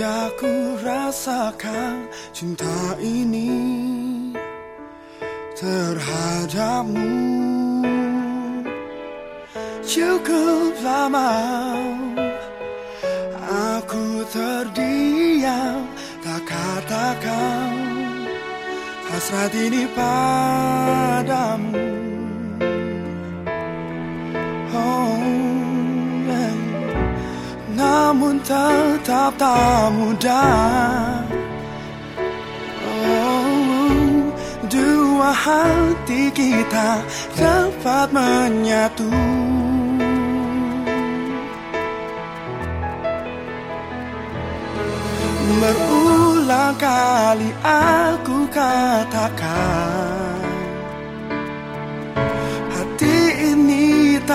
Sudah ku rasakan cinta ini Terhadapmu. Cukup lama Aku terdiam Tak katakan Hasrat ini padamu tetap tak mudah. Oh, Dua hati kita dapat menyatu. Berulang kali aku katakan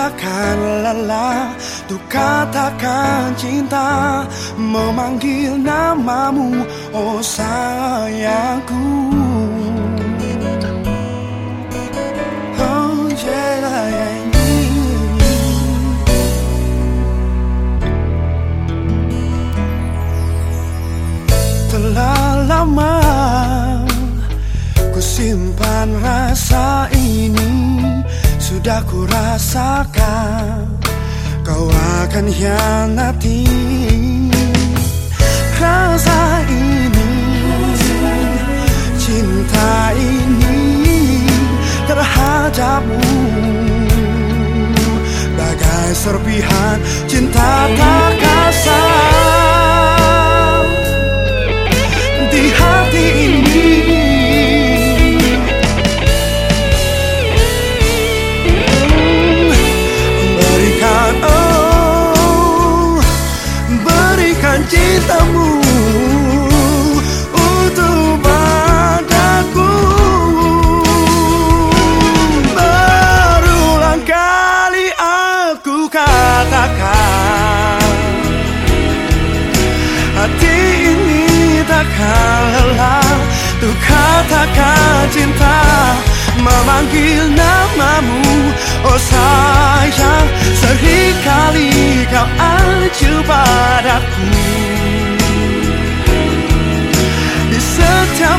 ini takkan lelah. Untuk katakan cinta Memanggil namamu Oh sayangku. Oh yeah, Telah lama Ku simpan rasa ini Sudah ku rasakan kau akan hianati. Rasa ini cinta ini terhadapmu. Bagai serpihan cinta tak cintamu untuk padaku. Berulang kali aku katakan Hati ini takkan lelah Untuk katakan cinta Memanggil namamu. Oh sayang Sekali kau acuh padaku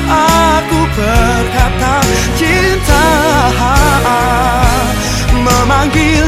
aku berkata cinta Memanggil